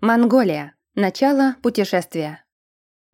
Монголия. Начало путешествия.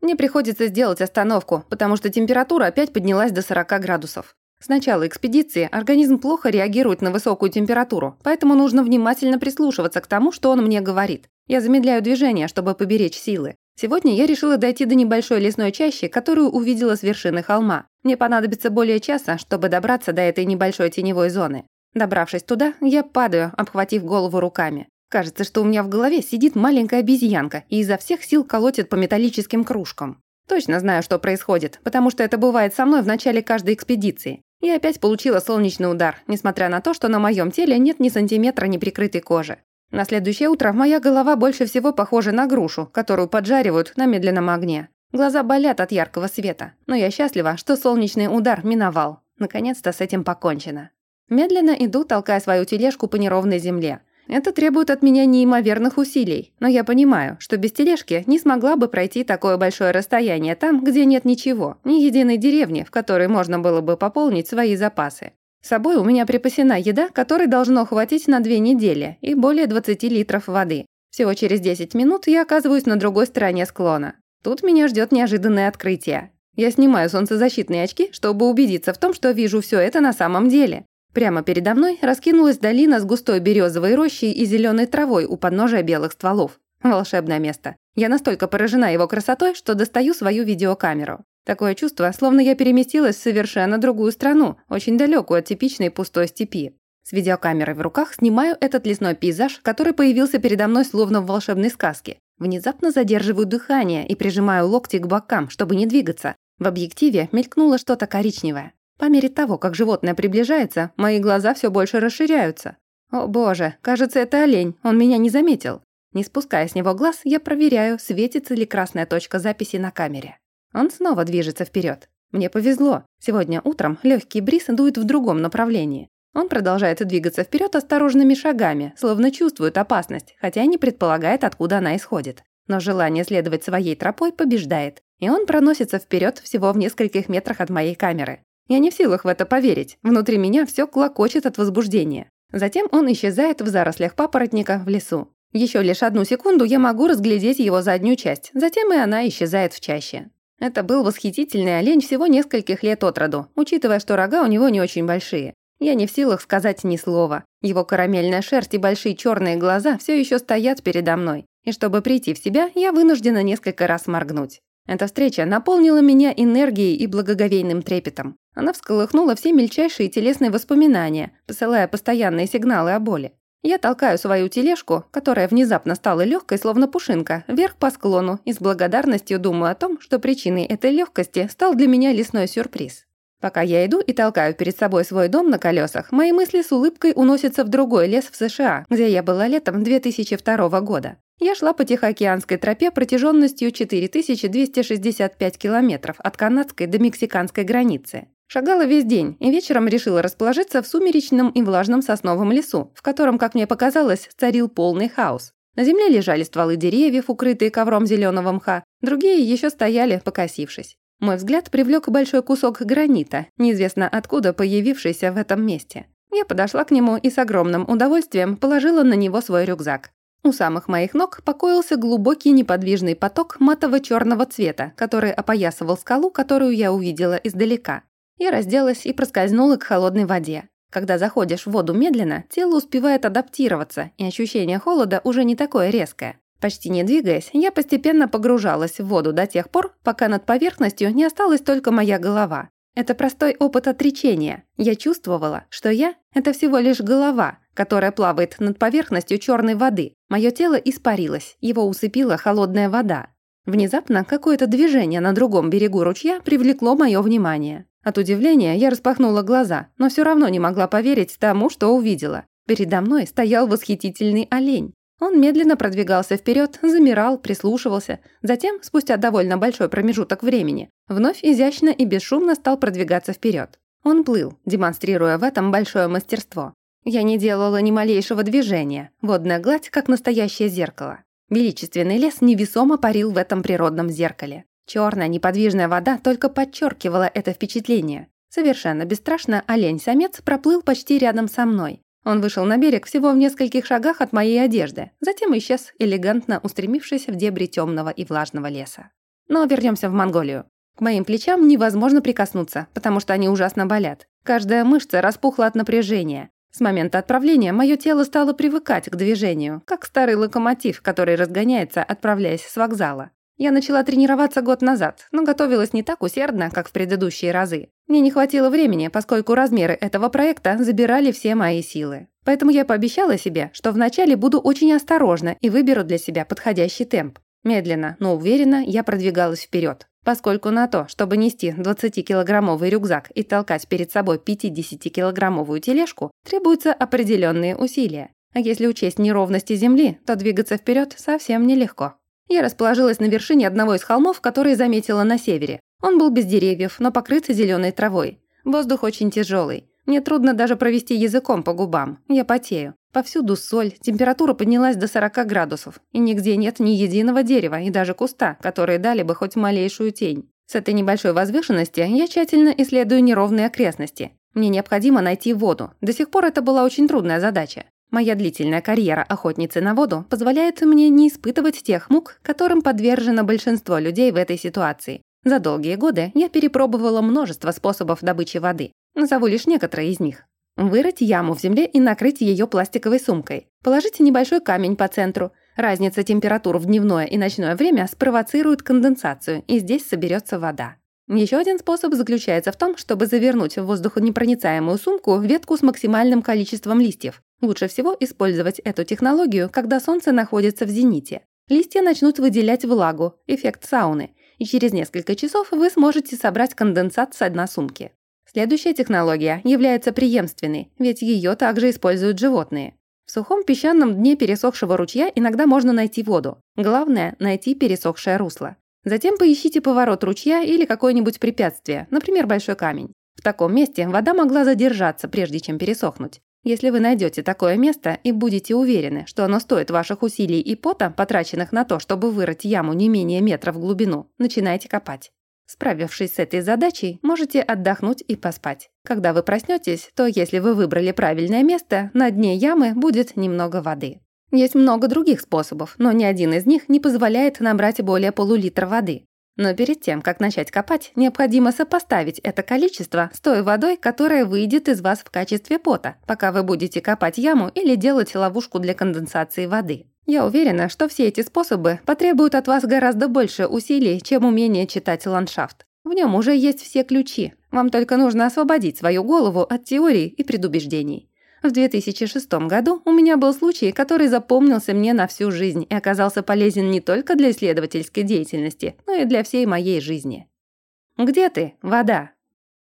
Мне приходится сделать остановку, потому что температура опять поднялась до 40 градусов. С начала экспедиции организм плохо реагирует на высокую температуру, поэтому нужно внимательно прислушиваться к тому, что он мне говорит. Я замедляю движение, чтобы поберечь силы. Сегодня я решила дойти до небольшой лесной чащи, которую увидела с вершины холма. Мне понадобится более часа, чтобы добраться до этой небольшой теневой зоны. Добравшись туда, я падаю, обхватив голову руками. Кажется, что у меня в голове сидит маленькая обезьянка и изо всех сил колотит по металлическим кружкам. Точно знаю, что происходит, потому что это бывает со мной в начале каждой экспедиции. Я опять получила солнечный удар, несмотря на то, что на моем теле нет ни сантиметра неприкрытой кожи. На следующее утро моя голова больше всего похожа на грушу, которую поджаривают на медленном огне. Глаза болят от яркого света, но я счастлива, что солнечный удар миновал. Наконец-то с этим покончено. Медленно иду, толкая свою тележку по неровной земле. Это требует от меня неимоверных усилий, но я понимаю, что без тележки не смогла бы пройти такое большое расстояние там, где нет ничего, ни единой деревни, в которой можно было бы пополнить свои запасы. С собой у меня припасена еда, которой должно хватить на две недели, и более 20 литров воды. Всего через 10 минут я оказываюсь на другой стороне склона. Тут меня ждет неожиданное открытие. Я снимаю солнцезащитные очки, чтобы убедиться в том, что вижу все это на самом деле. Прямо передо мной раскинулась долина с густой березовой рощей и зеленой травой у подножия белых стволов. Волшебное место. Я настолько поражена его красотой, что достаю свою видеокамеру. Такое чувство, словно я переместилась в совершенно другую страну, очень далекую от типичной пустой степи. С видеокамерой в руках снимаю этот лесной пейзаж, который появился передо мной словно в волшебной сказке. Внезапно задерживаю дыхание и прижимаю локти к бокам, чтобы не двигаться. В объективе мелькнуло что-то коричневое. По мере того, как животное приближается, мои глаза все больше расширяются. О боже, кажется, это олень, он меня не заметил. Не спуская с него глаз, я проверяю, светится ли красная точка записи на камере. Он снова движется вперед. Мне повезло. Сегодня утром легкий бриз дует в другом направлении. Он продолжает двигаться вперед осторожными шагами, словно чувствует опасность, хотя не предполагает, откуда она исходит. Но желание следовать своей тропой побеждает, и он проносится вперед всего в нескольких метрах от моей камеры. Я не в силах в это поверить. Внутри меня все клокочет от возбуждения. Затем он исчезает в зарослях папоротника в лесу. Еще лишь одну секунду я могу разглядеть его заднюю часть, затем и она исчезает в чаще. Это был восхитительный олень всего нескольких лет от роду, учитывая, что рога у него не очень большие. Я не в силах сказать ни слова. Его карамельная шерсть и большие черные глаза все еще стоят передо мной. И чтобы прийти в себя, я вынуждена несколько раз моргнуть. Эта встреча наполнила меня энергией и благоговейным трепетом. Она всколыхнула все мельчайшие телесные воспоминания, посылая постоянные сигналы о боли. Я толкаю свою тележку, которая внезапно стала легкой, словно пушинка, вверх по склону и с благодарностью думаю о том, что причиной этой легкости стал для меня лесной сюрприз. Пока я иду и толкаю перед собой свой дом на колесах, мои мысли с улыбкой уносятся в другой лес в США, где я была летом 2002 года. Я шла по Тихоокеанской тропе протяженностью 4265 километров от канадской до мексиканской границы. Шагала весь день и вечером решила расположиться в сумеречном и влажном сосновом лесу, в котором, как мне показалось, царил полный хаос. На земле лежали стволы деревьев, укрытые ковром зеленого мха, другие еще стояли, покосившись. Мой взгляд привлек большой кусок гранита, неизвестно откуда появившийся в этом месте. Я подошла к нему и с огромным удовольствием положила на него свой рюкзак. У самых моих ног покоился глубокий неподвижный поток матово-черного цвета, который опоясывал скалу, которую я увидела издалека. Я разделась и проскользнула к холодной воде. Когда заходишь в воду медленно, тело успевает адаптироваться, и ощущение холода уже не такое резкое. Почти не двигаясь, я постепенно погружалась в воду до тех пор, пока над поверхностью не осталась только моя голова. Это простой опыт отречения. Я чувствовала, что я — это всего лишь голова, которая плавает над поверхностью черной воды. Мое тело испарилось, его усыпила холодная вода. Внезапно какое-то движение на другом берегу ручья привлекло мое внимание. От удивления я распахнула глаза, но все равно не могла поверить тому, что увидела. Передо мной стоял восхитительный олень. Он медленно продвигался вперед, замирал, прислушивался. Затем, спустя довольно большой промежуток времени, вновь изящно и бесшумно стал продвигаться вперед. Он плыл, демонстрируя в этом большое мастерство. Я не делала ни малейшего движения, водная гладь, как настоящее зеркало. Величественный лес невесомо парил в этом природном зеркале. Черная неподвижная вода только подчеркивала это впечатление. Совершенно бесстрашно олень-самец проплыл почти рядом со мной. Он вышел на берег всего в нескольких шагах от моей одежды, затем исчез, элегантно устремившись в дебри темного и влажного леса. Но вернемся в Монголию. К моим плечам невозможно прикоснуться, потому что они ужасно болят. Каждая мышца распухла от напряжения. С момента отправления мое тело стало привыкать к движению, как старый локомотив, который разгоняется, отправляясь с вокзала. Я начала тренироваться год назад, но готовилась не так усердно, как в предыдущие разы. Мне не хватило времени, поскольку размеры этого проекта забирали все мои силы. Поэтому я пообещала себе, что вначале буду очень осторожна и выберу для себя подходящий темп. Медленно, но уверенно я продвигалась вперед, поскольку на то, чтобы нести 20-килограммовый рюкзак и толкать перед собой 50-килограммовую тележку, требуются определенные усилия. А если учесть неровности земли, то двигаться вперед совсем нелегко. Я расположилась на вершине одного из холмов, который заметила на севере. Он был без деревьев, но покрыт зеленой травой. Воздух очень тяжелый. Мне трудно даже провести языком по губам. Я потею. Повсюду соль, температура поднялась до 40 градусов, и нигде нет ни единого дерева и даже куста, которые дали бы хоть малейшую тень. С этой небольшой возвышенности я тщательно исследую неровные окрестности. Мне необходимо найти воду. До сих пор это была очень трудная задача. Моя длительная карьера охотницы на воду позволяет мне не испытывать тех мук, которым подвержено большинство людей в этой ситуации. За долгие годы я перепробовала множество способов добычи воды. Назову лишь некоторые из них. Вырыть яму в земле и накрыть ее пластиковой сумкой. Положите небольшой камень по центру. Разница температур в дневное и ночное время спровоцирует конденсацию, и здесь соберется вода. Еще один способ заключается в том, чтобы завернуть в воздухонепроницаемую сумку ветку с максимальным количеством листьев. Лучше всего использовать эту технологию, когда солнце находится в зените. Листья начнут выделять влагу, эффект сауны, и через несколько часов вы сможете собрать конденсат с дна сумки. Следующая технология является преемственной, ведь ее также используют животные. В сухом песчаном дне пересохшего ручья иногда можно найти воду. Главное – найти пересохшее русло. Затем поищите поворот ручья или какое-нибудь препятствие, например, большой камень. В таком месте вода могла задержаться, прежде чем пересохнуть. Если вы найдете такое место и будете уверены, что оно стоит ваших усилий и пота, потраченных на то, чтобы вырыть яму не менее метра в глубину, начинайте копать. Справившись с этой задачей, можете отдохнуть и поспать. Когда вы проснетесь, то если вы выбрали правильное место, на дне ямы будет немного воды. Есть много других способов, но ни один из них не позволяет набрать более полулитра воды. Но перед тем, как начать копать, необходимо сопоставить это количество с той водой, которая выйдет из вас в качестве пота, пока вы будете копать яму или делать ловушку для конденсации воды. Я уверена, что все эти способы потребуют от вас гораздо больше усилий, чем умение читать ландшафт. В нем уже есть все ключи. Вам только нужно освободить свою голову от теорий и предубеждений. В 2006 году у меня был случай, который запомнился мне на всю жизнь и оказался полезен не только для исследовательской деятельности, но и для всей моей жизни. «Где ты? Вода?»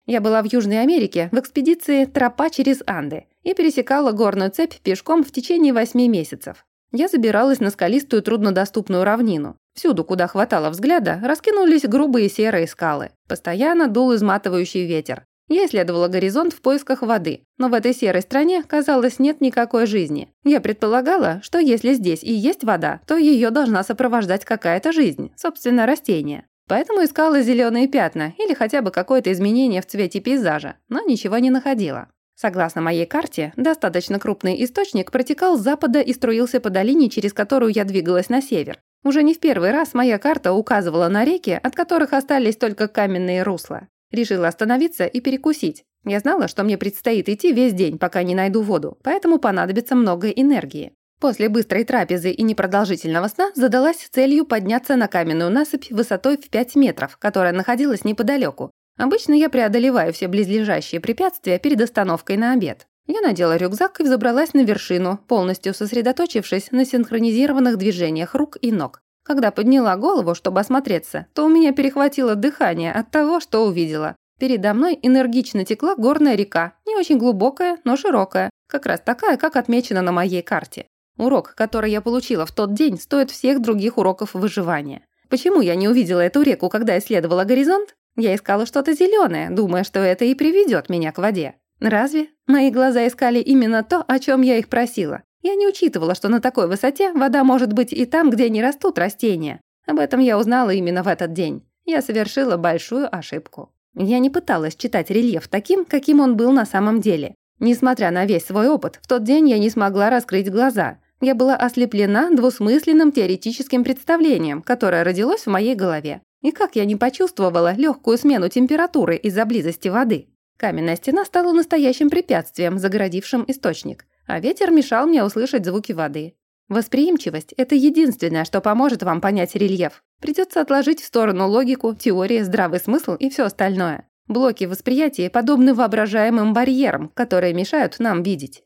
Я была в Южной Америке в экспедиции «Тропа через Анды» и пересекала горную цепь пешком в течение восьми месяцев. Я забиралась на скалистую труднодоступную равнину. Всюду, куда хватало взгляда, раскинулись грубые серые скалы. Постоянно дул изматывающий ветер. Я исследовала горизонт в поисках воды, но в этой серой стране, казалось, нет никакой жизни. Я предполагала, что если здесь и есть вода, то ее должна сопровождать какая-то жизнь, собственно, растение. Поэтому искала зеленые пятна или хотя бы какое-то изменение в цвете пейзажа, но ничего не находила. Согласно моей карте, достаточно крупный источник протекал с запада и струился по долине, через которую я двигалась на север. Уже не в первый раз моя карта указывала на реки, от которых остались только каменные русла. Решила остановиться и перекусить. Я знала, что мне предстоит идти весь день, пока не найду воду, поэтому понадобится много энергии. После быстрой трапезы и непродолжительного сна задалась целью подняться на каменную насыпь высотой в 5 метров, которая находилась неподалеку. Обычно я преодолеваю все близлежащие препятствия перед остановкой на обед. Я надела рюкзак и взобралась на вершину, полностью сосредоточившись на синхронизированных движениях рук и ног. Когда подняла голову, чтобы осмотреться, то у меня перехватило дыхание от того, что увидела. Передо мной энергично текла горная река, не очень глубокая, но широкая, как раз такая, как отмечена на моей карте. Урок, который я получила в тот день, стоит всех других уроков выживания. Почему я не увидела эту реку, когда исследовала горизонт? Я искала что-то зеленое, думая, что это и приведет меня к воде. Разве? Мои глаза искали именно то, о чем я их просила. Я не учитывала, что на такой высоте вода может быть и там, где не растут растения. Об этом я узнала именно в этот день. Я совершила большую ошибку. Я не пыталась читать рельеф таким, каким он был на самом деле. Несмотря на весь свой опыт, в тот день я не смогла раскрыть глаза. Я была ослеплена двусмысленным теоретическим представлением, которое родилось в моей голове. И как я не почувствовала легкую смену температуры из-за близости воды. Каменная стена стала настоящим препятствием, загородившим источник, а ветер мешал мне услышать звуки воды. Восприимчивость – это единственное, что поможет вам понять рельеф. Придется отложить в сторону логику, теорию, здравый смысл и все остальное. Блоки восприятия подобны воображаемым барьерам, которые мешают нам видеть.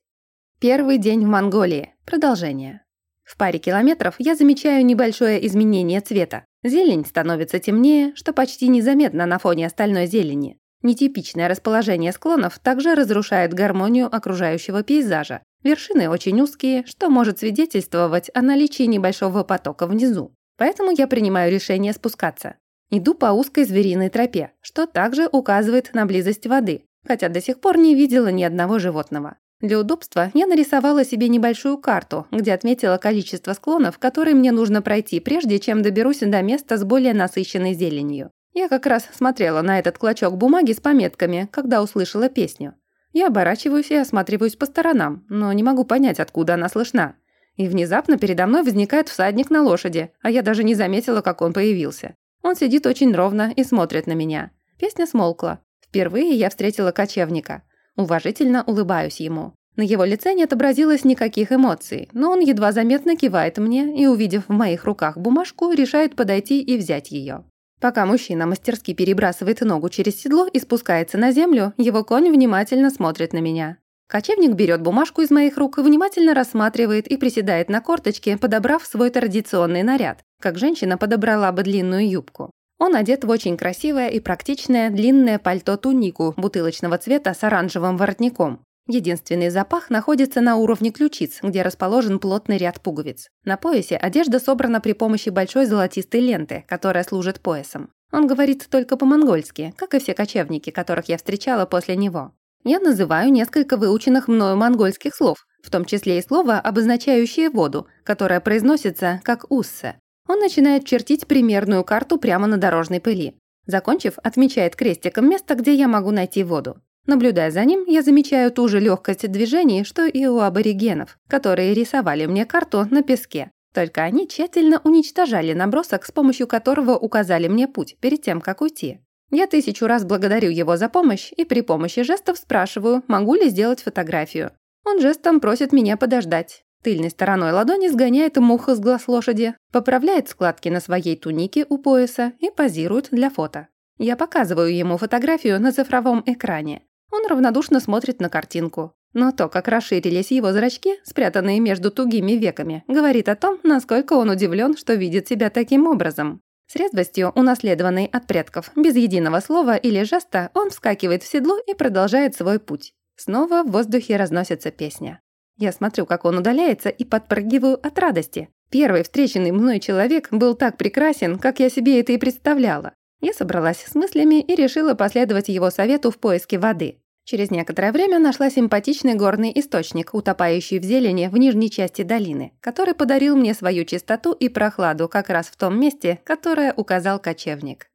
Первый день в Монголии. Продолжение. В паре километров я замечаю небольшое изменение цвета. Зелень становится темнее, что почти незаметно на фоне остальной зелени. Нетипичное расположение склонов также разрушает гармонию окружающего пейзажа. Вершины очень узкие, что может свидетельствовать о наличии небольшого потока внизу. Поэтому я принимаю решение спускаться. Иду по узкой звериной тропе, что также указывает на близость воды, хотя до сих пор не видела ни одного животного. Для удобства я нарисовала себе небольшую карту, где отметила количество склонов, которые мне нужно пройти, прежде чем доберусь до места с более насыщенной зеленью. Я как раз смотрела на этот клочок бумаги с пометками, когда услышала песню. Я оборачиваюсь и осматриваюсь по сторонам, но не могу понять, откуда она слышна. И внезапно передо мной возникает всадник на лошади, а я даже не заметила, как он появился. Он сидит очень ровно и смотрит на меня. Песня смолкла. Впервые я встретила кочевника. Уважительно улыбаюсь ему. На его лице не отобразилось никаких эмоций, но он едва заметно кивает мне и, увидев в моих руках бумажку, решает подойти и взять ее. Пока мужчина мастерски перебрасывает ногу через седло и спускается на землю, его конь внимательно смотрит на меня. Кочевник берет бумажку из моих рук, внимательно рассматривает и приседает на корточке, подобрав свой традиционный наряд, как женщина подобрала бы длинную юбку. Он одет в очень красивое и практичное длинное пальто-тунику бутылочного цвета с оранжевым воротником. Единственный запах находится на уровне ключиц, где расположен плотный ряд пуговиц. На поясе одежда собрана при помощи большой золотистой ленты, которая служит поясом. Он говорит только по-монгольски, как и все кочевники, которых я встречала после него. Я называю несколько выученных мною монгольских слов, в том числе и слово, обозначающее воду, которое произносится как «уссе». Он начинает чертить примерную карту прямо на дорожной пыли. Закончив, отмечает крестиком место, где я могу найти воду. Наблюдая за ним, я замечаю ту же легкость движений, что и у аборигенов, которые рисовали мне карту на песке. Только они тщательно уничтожали набросок, с помощью которого указали мне путь перед тем, как уйти. Я тысячу раз благодарю его за помощь и при помощи жестов спрашиваю, могу ли сделать фотографию. Он жестом просит меня подождать. Тыльной стороной ладони сгоняет мух с глаз лошади, поправляет складки на своей тунике у пояса и позирует для фото. Я показываю ему фотографию на цифровом экране. Он равнодушно смотрит на картинку. Но то, как расширились его зрачки, спрятанные между тугими веками, говорит о том, насколько он удивлен, что видит себя таким образом. С резвостью, унаследованной от предков, без единого слова или жеста, он вскакивает в седло и продолжает свой путь. Снова в воздухе разносится песня. Я смотрю, как он удаляется, и подпрыгиваю от радости. Первый встреченный мной человек был так прекрасен, как я себе это и представляла. Я собралась с мыслями и решила последовать его совету в поиске воды. Через некоторое время нашла симпатичный горный источник, утопающий в зелени в нижней части долины, который подарил мне свою чистоту и прохладу как раз в том месте, которое указал кочевник.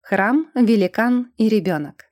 Храм, великан и ребенок.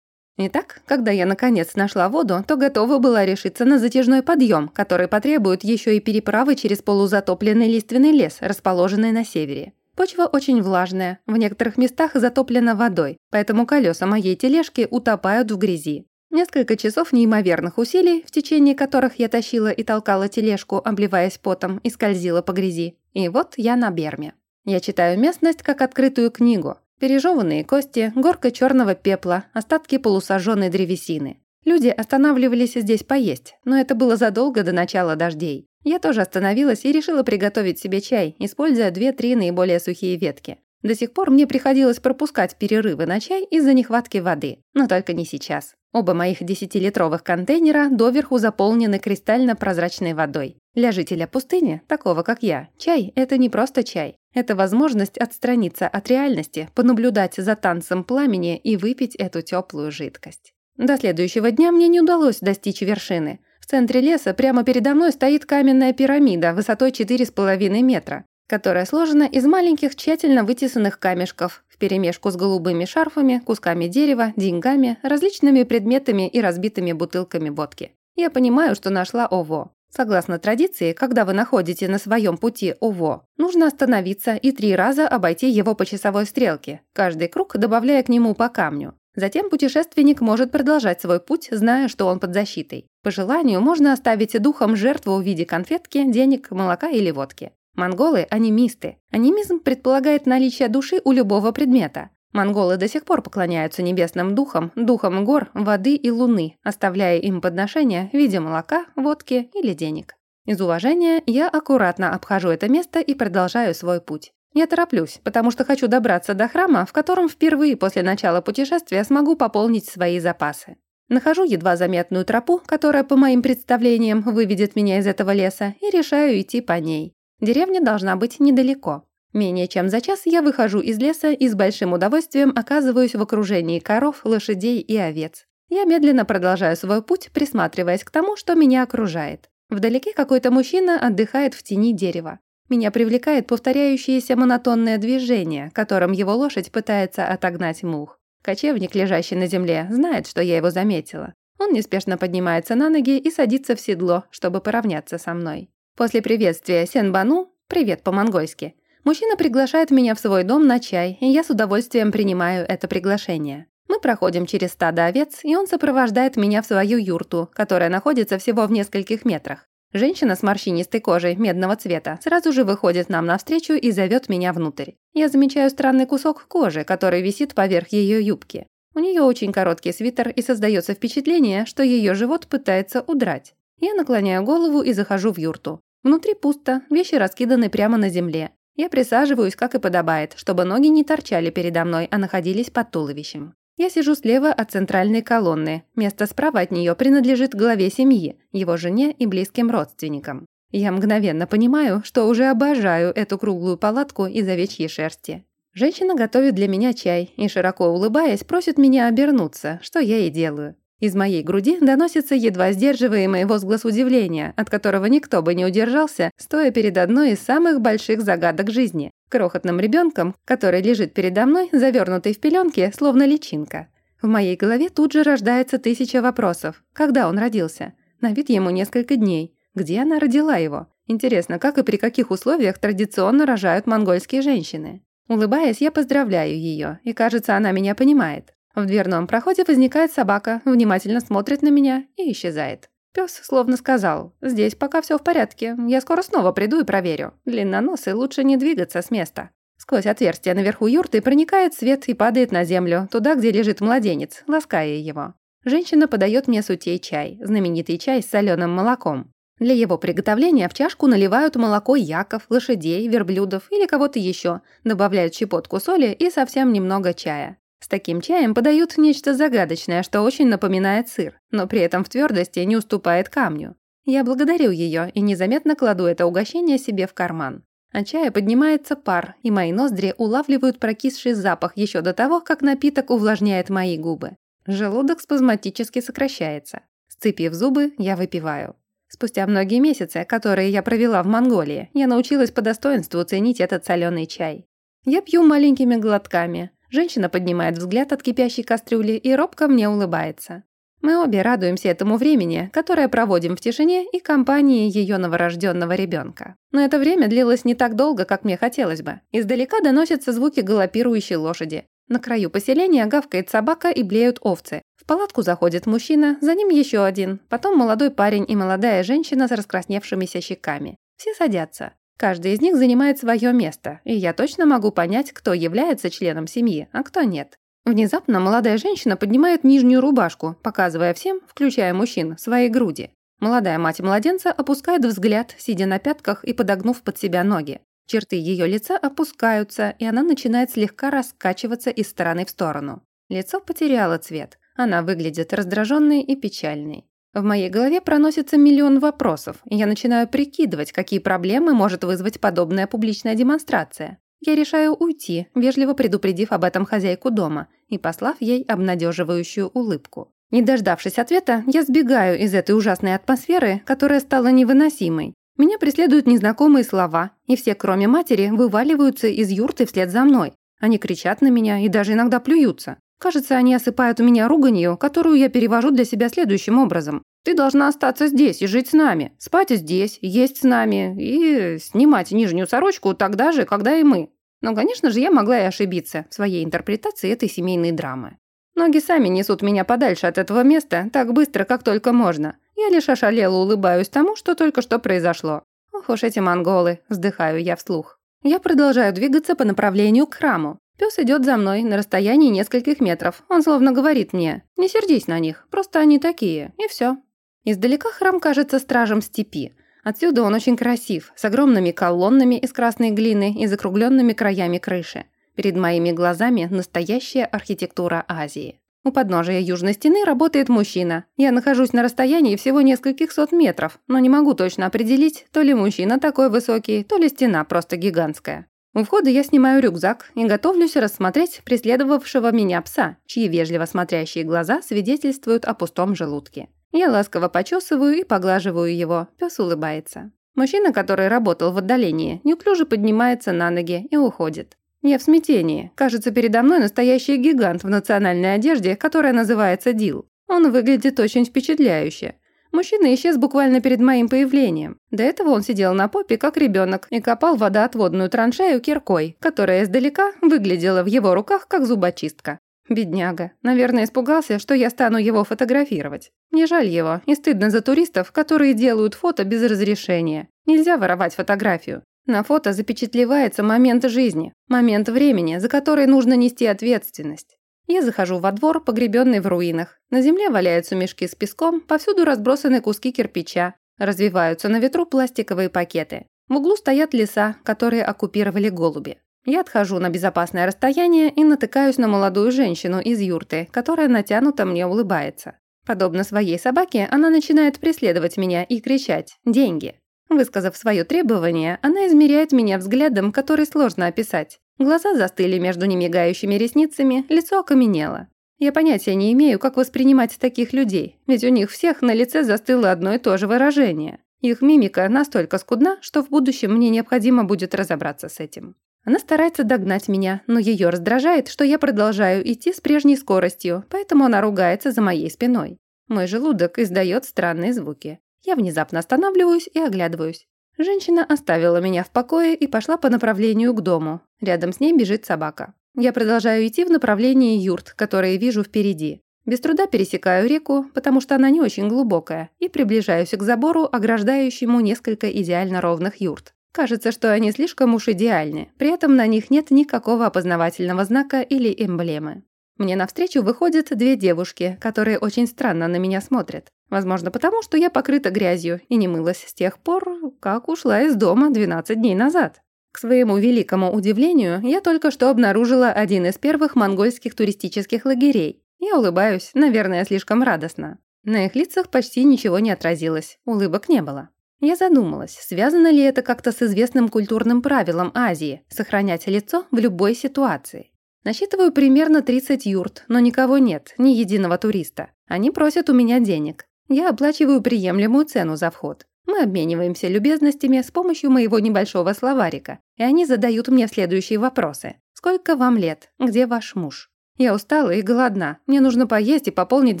Итак, когда я наконец нашла воду, то готова была решиться на затяжной подъем, который потребует еще и переправы через полузатопленный лиственный лес, расположенный на севере. Почва очень влажная, в некоторых местах затоплена водой, поэтому колеса моей тележки утопают в грязи. Несколько часов неимоверных усилий, в течение которых я тащила и толкала тележку, обливаясь потом, и скользила по грязи. И вот я на Берме. Я читаю местность как открытую книгу. Пережеванные кости, горка черного пепла, остатки полусожженной древесины. Люди останавливались здесь поесть, но это было задолго до начала дождей. Я тоже остановилась и решила приготовить себе чай, используя две-три наиболее сухие ветки. До сих пор мне приходилось пропускать перерывы на чай из-за нехватки воды, но только не сейчас. Оба моих десятилитровых контейнера доверху заполнены кристально-прозрачной водой. Для жителя пустыни, такого как я, чай – это не просто чай. Это возможность отстраниться от реальности, понаблюдать за танцем пламени и выпить эту теплую жидкость. До следующего дня мне не удалось достичь вершины. В центре леса прямо передо мной стоит каменная пирамида высотой 4,5 метра, которая сложена из маленьких тщательно вытесанных камешков вперемешку с голубыми шарфами, кусками дерева, деньгами, различными предметами и разбитыми бутылками водки. Я понимаю, что нашла ОВО. Согласно традиции, когда вы находите на своем пути ОВО, нужно остановиться и три раза обойти его по часовой стрелке, каждый круг добавляя к нему по камню. Затем путешественник может продолжать свой путь, зная, что он под защитой. По желанию можно оставить духом жертву в виде конфетки, денег, молока или водки. Монголы – анимисты. Анимизм предполагает наличие души у любого предмета. Монголы до сих пор поклоняются небесным духам, духам гор, воды и луны, оставляя им подношения в виде молока, водки или денег. Из уважения я аккуратно обхожу это место и продолжаю свой путь. Я тороплюсь, потому что хочу добраться до храма, в котором впервые после начала путешествия смогу пополнить свои запасы. Нахожу едва заметную тропу, которая, по моим представлениям, выведет меня из этого леса, и решаю идти по ней. Деревня должна быть недалеко. Менее чем за час я выхожу из леса и с большим удовольствием оказываюсь в окружении коров, лошадей и овец. Я медленно продолжаю свой путь, присматриваясь к тому, что меня окружает. Вдалеке какой-то мужчина отдыхает в тени дерева. Меня привлекает повторяющееся монотонное движение, которым его лошадь пытается отогнать мух. Кочевник, лежащий на земле, знает, что я его заметила. Он неспешно поднимается на ноги и садится в седло, чтобы поравняться со мной. После приветствия Сенбану, привет по-монгольски, Мужчина приглашает меня в свой дом на чай, и я с удовольствием принимаю это приглашение. Мы проходим через стадо овец, и он сопровождает меня в свою юрту, которая находится всего в нескольких метрах. Женщина с морщинистой кожей медного цвета сразу же выходит нам навстречу и зовет меня внутрь. Я замечаю странный кусок кожи, который висит поверх ее юбки. У нее очень короткий свитер, и создается впечатление, что ее живот пытается удрать. Я наклоняю голову и захожу в юрту. Внутри пусто, вещи раскиданы прямо на земле. Я присаживаюсь, как и подобает, чтобы ноги не торчали передо мной, а находились под туловищем. Я сижу слева от центральной колонны. Место справа от нее принадлежит главе семьи, его жене и близким родственникам. Я мгновенно понимаю, что уже обожаю эту круглую палатку из овечьей шерсти. Женщина готовит для меня чай и, широко улыбаясь, просит меня обернуться, что я и делаю. Из моей груди доносится едва сдерживаемый возглас удивления, от которого никто бы не удержался, стоя перед одной из самых больших загадок жизни – крохотным ребенком, который лежит передо мной, завернутый в пеленки, словно личинка. В моей голове тут же рождается тысяча вопросов. Когда он родился? На вид ему несколько дней. Где она родила его? Интересно, как и при каких условиях традиционно рожают монгольские женщины? Улыбаясь, я поздравляю ее, и кажется, она меня понимает. В дверном проходе возникает собака, внимательно смотрит на меня и исчезает. Пес словно сказал, «Здесь пока все в порядке, я скоро снова приду и проверю. Длинноносый лучше не двигаться с места». Сквозь отверстие наверху юрты проникает свет и падает на землю, туда, где лежит младенец, лаская его. Женщина подает мне сутей чай, знаменитый чай с соленым молоком. Для его приготовления в чашку наливают молоко яков, лошадей, верблюдов или кого-то еще, добавляют щепотку соли и совсем немного чая. С таким чаем подают нечто загадочное, что очень напоминает сыр, но при этом в твердости не уступает камню. Я благодарю ее и незаметно кладу это угощение себе в карман. От чая поднимается пар, и мои ноздри улавливают прокисший запах еще до того, как напиток увлажняет мои губы. Желудок спазматически сокращается. Сцепив зубы, я выпиваю. Спустя многие месяцы, которые я провела в Монголии, я научилась по достоинству ценить этот соленый чай. Я пью маленькими глотками, Женщина поднимает взгляд от кипящей кастрюли и робко мне улыбается. Мы обе радуемся этому времени, которое проводим в тишине и компании ее новорожденного ребенка. Но это время длилось не так долго, как мне хотелось бы. Издалека доносятся звуки галопирующей лошади. На краю поселения гавкает собака и блеют овцы. В палатку заходит мужчина, за ним еще один, потом молодой парень и молодая женщина с раскрасневшимися щеками. Все садятся. Каждый из них занимает свое место, и я точно могу понять, кто является членом семьи, а кто нет. Внезапно молодая женщина поднимает нижнюю рубашку, показывая всем, включая мужчин, свои груди. Молодая мать младенца опускает взгляд, сидя на пятках и подогнув под себя ноги. Черты ее лица опускаются, и она начинает слегка раскачиваться из стороны в сторону. Лицо потеряло цвет. Она выглядит раздраженной и печальной. В моей голове проносится миллион вопросов, и я начинаю прикидывать, какие проблемы может вызвать подобная публичная демонстрация. Я решаю уйти, вежливо предупредив об этом хозяйку дома и послав ей обнадеживающую улыбку. Не дождавшись ответа, я сбегаю из этой ужасной атмосферы, которая стала невыносимой. Меня преследуют незнакомые слова, и все, кроме матери, вываливаются из юрты вслед за мной. Они кричат на меня и даже иногда плюются. Кажется, они осыпают меня руганью, которую я перевожу для себя следующим образом. Ты должна остаться здесь и жить с нами, спать здесь, есть с нами и снимать нижнюю сорочку тогда же, когда и мы». Но, конечно же, я могла и ошибиться в своей интерпретации этой семейной драмы. Ноги сами несут меня подальше от этого места так быстро, как только можно. Я лишь ошалела улыбаюсь тому, что только что произошло. Ох уж эти монголы, вздыхаю я вслух. Я продолжаю двигаться по направлению к храму. Пес идет за мной на расстоянии нескольких метров. Он словно говорит мне, не сердись на них, просто они такие, и все. Издалека храм кажется стражем степи. Отсюда он очень красив, с огромными колоннами из красной глины и закругленными краями крыши. Перед моими глазами настоящая архитектура Азии. У подножия южной стены работает мужчина. Я нахожусь на расстоянии всего нескольких сот метров, но не могу точно определить, то ли мужчина такой высокий, то ли стена просто гигантская. У входа я снимаю рюкзак и готовлюсь рассмотреть преследовавшего меня пса, чьи вежливо смотрящие глаза свидетельствуют о пустом желудке. Я ласково почесываю и поглаживаю его, пес улыбается. Мужчина, который работал в отдалении, неуклюже поднимается на ноги и уходит. Я в смятении. Кажется, передо мной настоящий гигант в национальной одежде, которая называется Дил. Он выглядит очень впечатляюще. Мужчина исчез буквально перед моим появлением. До этого он сидел на попе, как ребенок, и копал водоотводную траншею киркой, которая издалека выглядела в его руках, как зубочистка. Бедняга. Наверное, испугался, что я стану его фотографировать. Мне жаль его, и стыдно за туристов, которые делают фото без разрешения. Нельзя воровать фотографию. На фото запечатлевается момент жизни, момент времени, за который нужно нести ответственность. Я захожу во двор, погребенный в руинах. На земле валяются мешки с песком, повсюду разбросаны куски кирпича. Развиваются на ветру пластиковые пакеты. В углу стоят леса, которые оккупировали голуби. Я отхожу на безопасное расстояние и натыкаюсь на молодую женщину из юрты, которая натянуто мне улыбается. Подобно своей собаке, она начинает преследовать меня и кричать «Деньги!». Высказав свое требование, она измеряет меня взглядом, который сложно описать. Глаза застыли между немигающими ресницами, лицо окаменело. Я понятия не имею, как воспринимать таких людей, ведь у них всех на лице застыло одно и то же выражение. Их мимика настолько скудна, что в будущем мне необходимо будет разобраться с этим. Она старается догнать меня, но ее раздражает, что я продолжаю идти с прежней скоростью, поэтому она ругается за моей спиной. Мой желудок издает странные звуки. Я внезапно останавливаюсь и оглядываюсь. Женщина оставила меня в покое и пошла по направлению к дому. Рядом с ней бежит собака. Я продолжаю идти в направлении юрт, которые вижу впереди. Без труда пересекаю реку, потому что она не очень глубокая, и приближаюсь к забору, ограждающему несколько идеально ровных юрт. Кажется, что они слишком уж идеальны, при этом на них нет никакого опознавательного знака или эмблемы. Мне навстречу выходят две девушки, которые очень странно на меня смотрят. Возможно, потому что я покрыта грязью и не мылась с тех пор, как ушла из дома 12 дней назад. К своему великому удивлению, я только что обнаружила один из первых монгольских туристических лагерей. Я улыбаюсь, наверное, слишком радостно. На их лицах почти ничего не отразилось, улыбок не было. Я задумалась, связано ли это как-то с известным культурным правилом Азии – сохранять лицо в любой ситуации. Насчитываю примерно 30 юрт, но никого нет, ни единого туриста. Они просят у меня денег. Я оплачиваю приемлемую цену за вход. Мы обмениваемся любезностями с помощью моего небольшого словарика, и они задают мне следующие вопросы. «Сколько вам лет? Где ваш муж?» Я устала и голодна. Мне нужно поесть и пополнить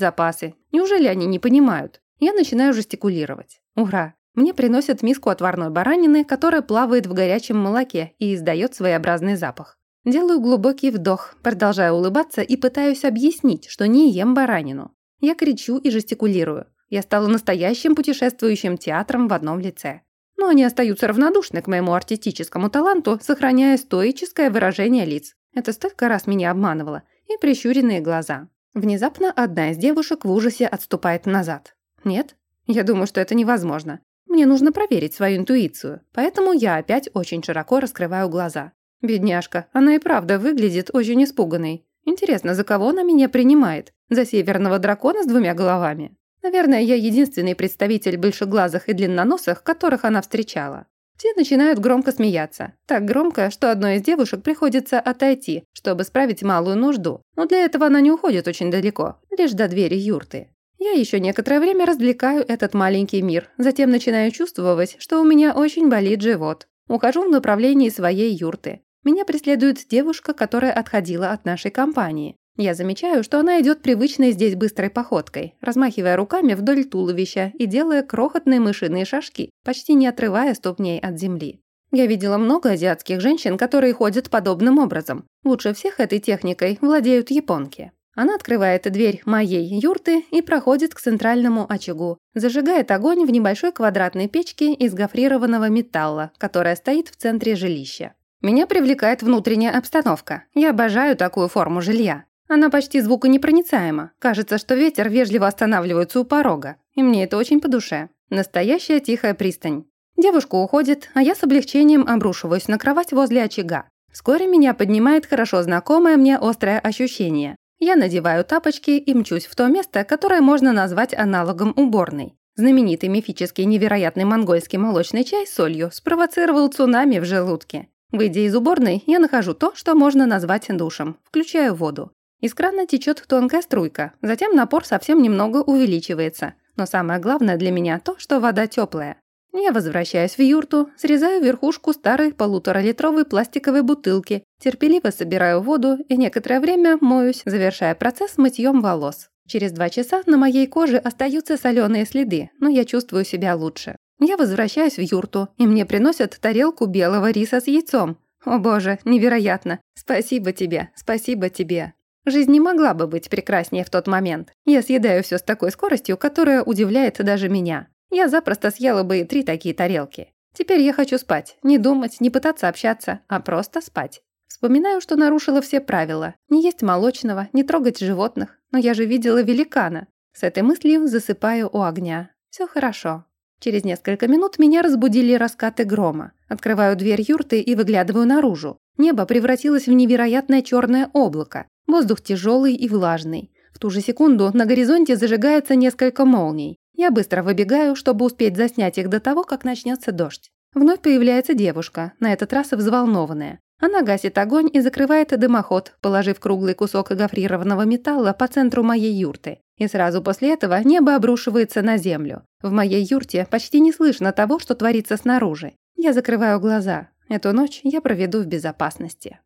запасы. Неужели они не понимают? Я начинаю жестикулировать. Ура! Мне приносят миску отварной баранины, которая плавает в горячем молоке и издает своеобразный запах. Делаю глубокий вдох, продолжаю улыбаться и пытаюсь объяснить, что не ем баранину. Я кричу и жестикулирую. Я стала настоящим путешествующим театром в одном лице. Но они остаются равнодушны к моему артистическому таланту, сохраняя стоическое выражение лиц. Это столько раз меня обманывало. И прищуренные глаза. Внезапно одна из девушек в ужасе отступает назад. Нет? Я думаю, что это невозможно. Мне нужно проверить свою интуицию, поэтому я опять очень широко раскрываю глаза. Бедняжка, она и правда выглядит очень испуганной. Интересно, за кого она меня принимает? За северного дракона с двумя головами? Наверное, я единственный представитель большеглазых и длинноносых, которых она встречала. Все начинают громко смеяться. Так громко, что одной из девушек приходится отойти, чтобы справить малую нужду. Но для этого она не уходит очень далеко, лишь до двери юрты. Я еще некоторое время развлекаю этот маленький мир, затем начинаю чувствовать, что у меня очень болит живот. Ухожу в направлении своей юрты. Меня преследует девушка, которая отходила от нашей компании. Я замечаю, что она идет привычной здесь быстрой походкой, размахивая руками вдоль туловища и делая крохотные мышиные шажки, почти не отрывая ступней от земли. Я видела много азиатских женщин, которые ходят подобным образом. Лучше всех этой техникой владеют японки. Она открывает дверь моей юрты и проходит к центральному очагу, зажигает огонь в небольшой квадратной печке из гофрированного металла, которая стоит в центре жилища. Меня привлекает внутренняя обстановка. Я обожаю такую форму жилья. Она почти звуконепроницаема. Кажется, что ветер вежливо останавливается у порога. И мне это очень по душе. Настоящая тихая пристань. Девушка уходит, а я с облегчением обрушиваюсь на кровать возле очага. Вскоре меня поднимает хорошо знакомое мне острое ощущение. Я надеваю тапочки и мчусь в то место, которое можно назвать аналогом уборной. Знаменитый мифический невероятный монгольский молочный чай с солью спровоцировал цунами в желудке. Выйдя из уборной, я нахожу то, что можно назвать душем, включаю воду. Из крана течет тонкая струйка, затем напор совсем немного увеличивается. Но самое главное для меня то, что вода теплая. Я возвращаюсь в юрту, срезаю верхушку старой полуторалитровой пластиковой бутылки, терпеливо собираю воду и некоторое время моюсь, завершая процесс мытьем волос. Через два часа на моей коже остаются соленые следы, но я чувствую себя лучше. Я возвращаюсь в юрту, и мне приносят тарелку белого риса с яйцом. О боже, невероятно. Спасибо тебе, спасибо тебе. Жизнь не могла бы быть прекраснее в тот момент. Я съедаю все с такой скоростью, которая удивляет даже меня. Я запросто съела бы и три такие тарелки. Теперь я хочу спать, не думать, не пытаться общаться, а просто спать. Вспоминаю, что нарушила все правила. Не есть молочного, не трогать животных. Но я же видела великана. С этой мыслью засыпаю у огня. Все хорошо. Через несколько минут меня разбудили раскаты грома. Открываю дверь юрты и выглядываю наружу. Небо превратилось в невероятное черное облако. Воздух тяжелый и влажный. В ту же секунду на горизонте зажигается несколько молний. Я быстро выбегаю, чтобы успеть заснять их до того, как начнется дождь. Вновь появляется девушка, на этот раз взволнованная. Она гасит огонь и закрывает дымоход, положив круглый кусок гофрированного металла по центру моей юрты. И сразу после этого небо обрушивается на землю. В моей юрте почти не слышно того, что творится снаружи. Я закрываю глаза. Эту ночь я проведу в безопасности.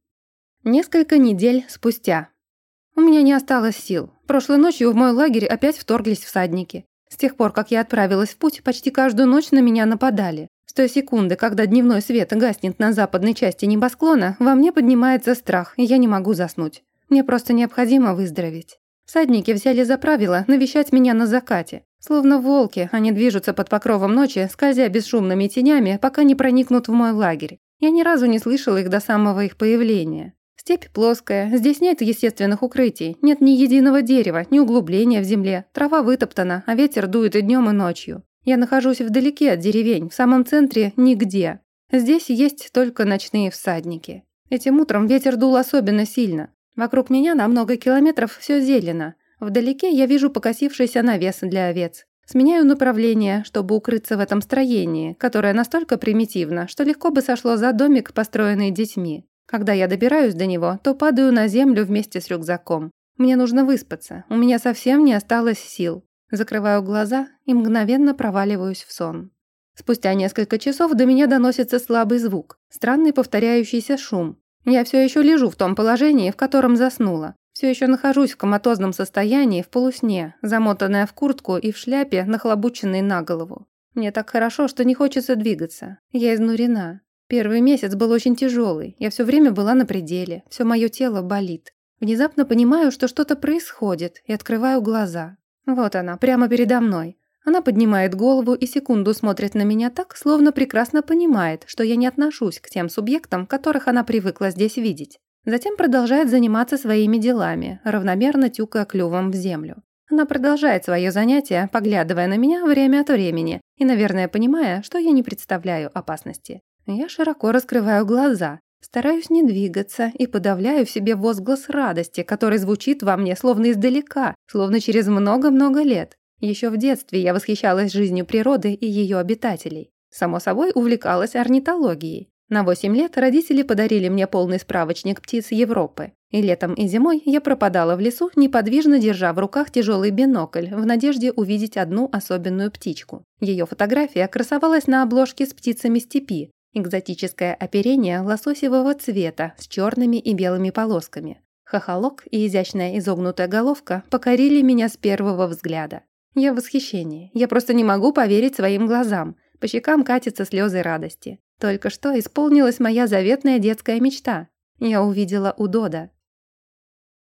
Несколько недель спустя. У меня не осталось сил. Прошлой ночью в мой лагерь опять вторглись всадники. С тех пор, как я отправилась в путь, почти каждую ночь на меня нападали. С той секунды, когда дневной свет гаснет на западной части небосклона, во мне поднимается страх, и я не могу заснуть. Мне просто необходимо выздороветь. Всадники взяли за правило навещать меня на закате. Словно волки, они движутся под покровом ночи, скользя бесшумными тенями, пока не проникнут в мой лагерь. Я ни разу не слышала их до самого их появления. Степь плоская, здесь нет естественных укрытий, нет ни единого дерева, ни углубления в земле, трава вытоптана, а ветер дует и днем, и ночью. Я нахожусь вдалеке от деревень, в самом центре – нигде. Здесь есть только ночные всадники. Этим утром ветер дул особенно сильно. Вокруг меня на много километров все зелено. Вдалеке я вижу покосившийся навес для овец. Сменяю направление, чтобы укрыться в этом строении, которое настолько примитивно, что легко бы сошло за домик, построенный детьми. Когда я добираюсь до него, то падаю на землю вместе с рюкзаком. Мне нужно выспаться, у меня совсем не осталось сил. Закрываю глаза и мгновенно проваливаюсь в сон. Спустя несколько часов до меня доносится слабый звук, странный повторяющийся шум. Я все еще лежу в том положении, в котором заснула. Все еще нахожусь в коматозном состоянии, в полусне, замотанная в куртку и в шляпе, нахлобученной на голову. Мне так хорошо, что не хочется двигаться. Я изнурена. Первый месяц был очень тяжелый. Я все время была на пределе. Все мое тело болит. Внезапно понимаю, что что-то происходит, и открываю глаза. Вот она, прямо передо мной. Она поднимает голову и секунду смотрит на меня так, словно прекрасно понимает, что я не отношусь к тем субъектам, которых она привыкла здесь видеть. Затем продолжает заниматься своими делами, равномерно тюкая клювом в землю. Она продолжает свое занятие, поглядывая на меня время от времени и, наверное, понимая, что я не представляю опасности. Я широко раскрываю глаза, стараюсь не двигаться и подавляю в себе возглас радости, который звучит во мне словно издалека, словно через много-много лет. Еще в детстве я восхищалась жизнью природы и ее обитателей. Само собой, увлекалась орнитологией. На 8 лет родители подарили мне полный справочник птиц Европы. И летом, и зимой я пропадала в лесу, неподвижно держа в руках тяжелый бинокль, в надежде увидеть одну особенную птичку. Ее фотография красовалась на обложке с птицами степи, Экзотическое оперение лососевого цвета с черными и белыми полосками. Хохолок и изящная изогнутая головка покорили меня с первого взгляда. Я в восхищении. Я просто не могу поверить своим глазам. По щекам катятся слезы радости. Только что исполнилась моя заветная детская мечта. Я увидела Удода.